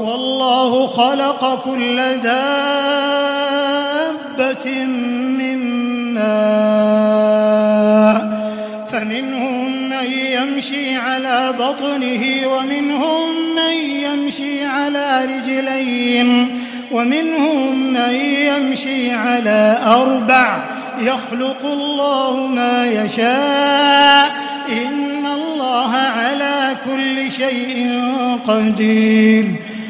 والله خلق كل دابة من ماء، فمنهم من يمشي على بطنه ومنهم من يمشي على رجلين، ومنهم من يمشي على أربع، يخلق الله ما يشاء، إن الله على كل شيء قدير.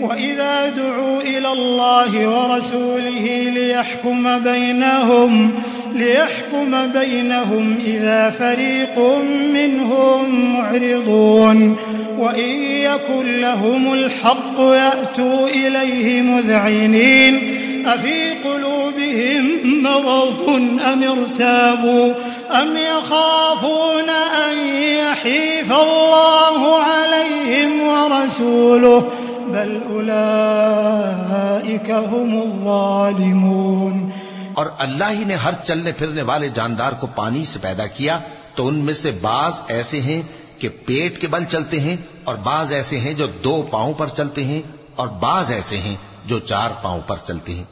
وإذا دعوا إلى الله ورسوله ليحكم بينهم ليحكم بينهم إذا فريق منهم معرضون وإن يكن لهم الحق يأتوا إليه مذعنين أفي قلوبهم مرض أم ارتابوا أم يخافون أن يحيف الله عليهم ورسوله بل أولئك هم الظالمون۔ اور اللہ ہی نے ہر چلنے پھرنے والے جاندار کو پانی سے پیدا کیا، تو ان میں سے بعض ایسے ہیں کہ پیٹ کے بل چلتے ہیں اور بعض ایسے ہیں جو دو پاؤں پر چلتے ہیں اور بعض ایسے ہیں جو چار پاؤں پر چلتے ہیں۔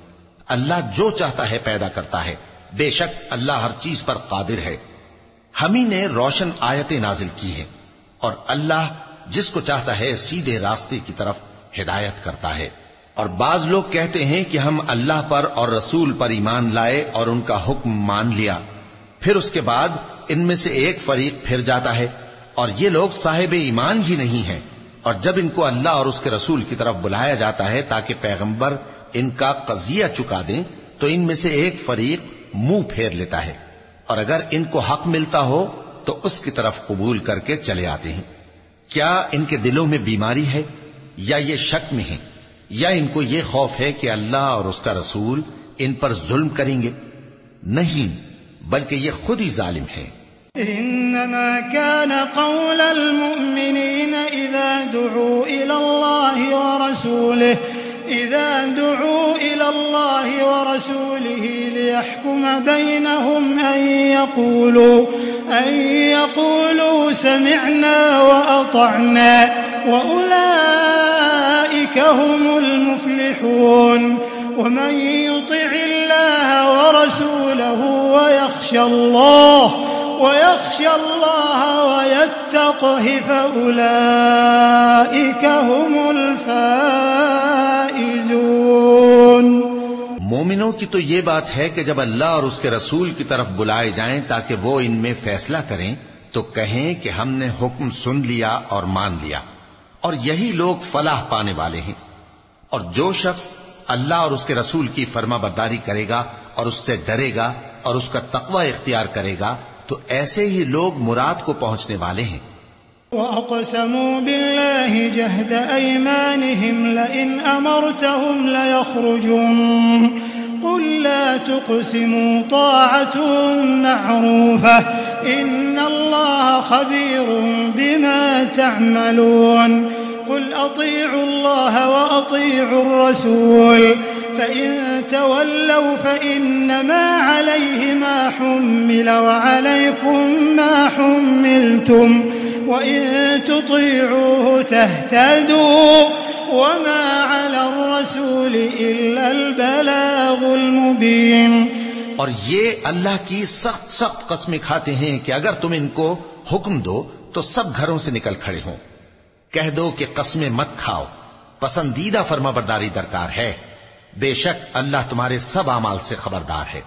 اللہ جو چاہتا ہے پیدا کرتا ہے۔ بے شک اللہ ہر چیز پر قادر ہے۔ ہم ہی نے روشن آیتیں نازل کی ہیں۔ اور اللہ جس کو چاہتا ہے سیدھے راستے کی طرف ہدایت کرتا ہے۔ اور بعض لوگ کہتے ہیں کہ ہم اللہ پر اور رسول پر ایمان لائے اور ان کا حکم مان لیا۔ پھر اس کے بعد ان میں سے ایک فریق پھر جاتا ہے اور یہ لوگ صاحب ایمان ہی نہیں ہیں۔ اور جب ان کو اللہ اور اس کے رسول کی طرف بلایا جاتا ہے تاکہ پیغمبر ان کا قضیہ چکا دیں، تو ان میں سے ایک فریق منہ پھیر لیتا ہے۔ اور اگر ان کو حق ملتا ہو، تو اس کی طرف قبول کر کے چلے آتے ہیں۔ کیا ان کے دلوں میں بیماری ہے؟ یا یہ شک میں ہیں، یا ان کو یہ خوف ہے کہ اللہ اور اس کا رسول ان پر ظلم کریں گے۔ نہیں، بلکہ یہ خود ہی ظالم ہے۔ إنما كان قول المؤمنين إذا دعوا إلى الله ورسوله إذا دعوا إلى الله ورسوله ليحكم بينهم أن يقولوا أن يقولوا سمعنا وأطعنا وأولئك هم المفلحون ومن يطع الله ورسوله ويخشى الله ويخشى الله ويتقه فأولئك هم الفائزون مومنوں کی تو یہ بات ہے کہ جب اللہ اور اس کے رسول کی طرف بلائے جائیں تاکہ وہ ان میں فیصلہ کریں، تو کہیں کہ ہم نے حکم سن لیا اور مان لیا۔ اور یہی لوگ فلاح پانے والے ہیں۔ اور جو شخص اللہ اور اس کے رسول کی فرما برداری کرے گا اور اس سے ڈرے گا اور اس کا تقوی اختیار کرے گا، تو ایسے ہی لوگ مراد کو پہنچنے والے ہیں۔ وأقسموا بالله جهد أيمانهم لئن أمرتهم ليخرجون۔ قل لا تقسموا طاعة معروفة إن الله خبير بما تعملون۔ قل أطيعوا الله وأطيعوا الرسول، فإن تولوا فإنما عليه ما حمل وعليكم ما حملتم، وإن تطيعوه تهتدوا، وما على الرسول إلا البلاغ المبين. اور یہ اللہ کی سخت سخت قسمیں کھاتے ہیں کہ اگر تم ان کو حکم دو تو سب گھروں سے نکل کھڑے ہوں۔ کہہ دو کہ قسمیں مت کھاؤ۔ پسندیدہ فرما برداری درکار ہے۔ بے شک اللہ تمہارے سب اعمال سے خبردار ہے۔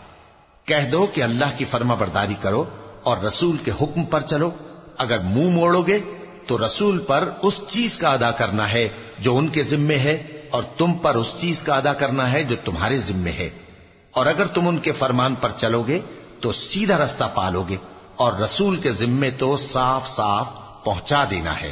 کہہ دو کہ اللہ کی فرما برداری کرو اور رسول کے حکم پر چلو۔ اگر منہ موڑو گے تو رسول پر اس چیز کا ادا کرنا ہے جو ان کے ذمے ہے اور تم پر اس چیز کا ادا کرنا ہے جو تمہارے ذمے ہے۔ اور اگر تم ان کے فرمان پر چلو گے تو سیدھا رستہ پالو گے اور رسول کے ذمے تو صاف صاف پہنچا دینا ہے۔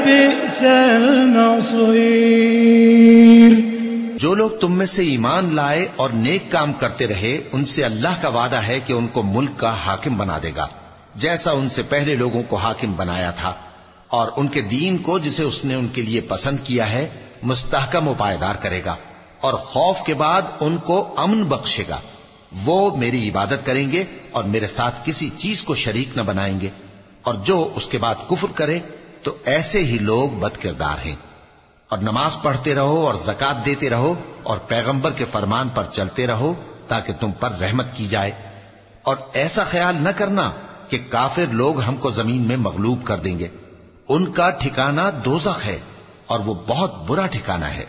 ولا بئس المصير۔ جو لوگ تم میں سے ایمان لائے اور نیک کام کرتے رہے، ان سے اللہ کا وعدہ ہے کہ ان کو ملک کا حاکم بنا دے گا، جیسا ان سے پہلے لوگوں کو حاکم بنایا تھا۔ اور ان کے دین کو جسے اس نے ان کے لیے پسند کیا ہے، مستحکم و پائیدار کرے گا، اور خوف کے بعد ان کو امن بخشے گا۔ وہ میری عبادت کریں گے اور میرے ساتھ کسی چیز کو شریک نہ بنائیں گے، اور جو اس کے بعد کفر کرے تو ایسے ہی لوگ بد کردار ہیں۔ اور نماز پڑھتے رہو اور زکات دیتے رہو اور پیغمبر کے فرمان پر چلتے رہو تاکہ تم پر رحمت کی جائے۔ اور ایسا خیال نہ کرنا کہ کافر لوگ ہم کو زمین میں مغلوب کر دیں گے۔ ان کا ٹھکانہ دوزخ ہے اور وہ بہت برا ٹھکانہ ہے۔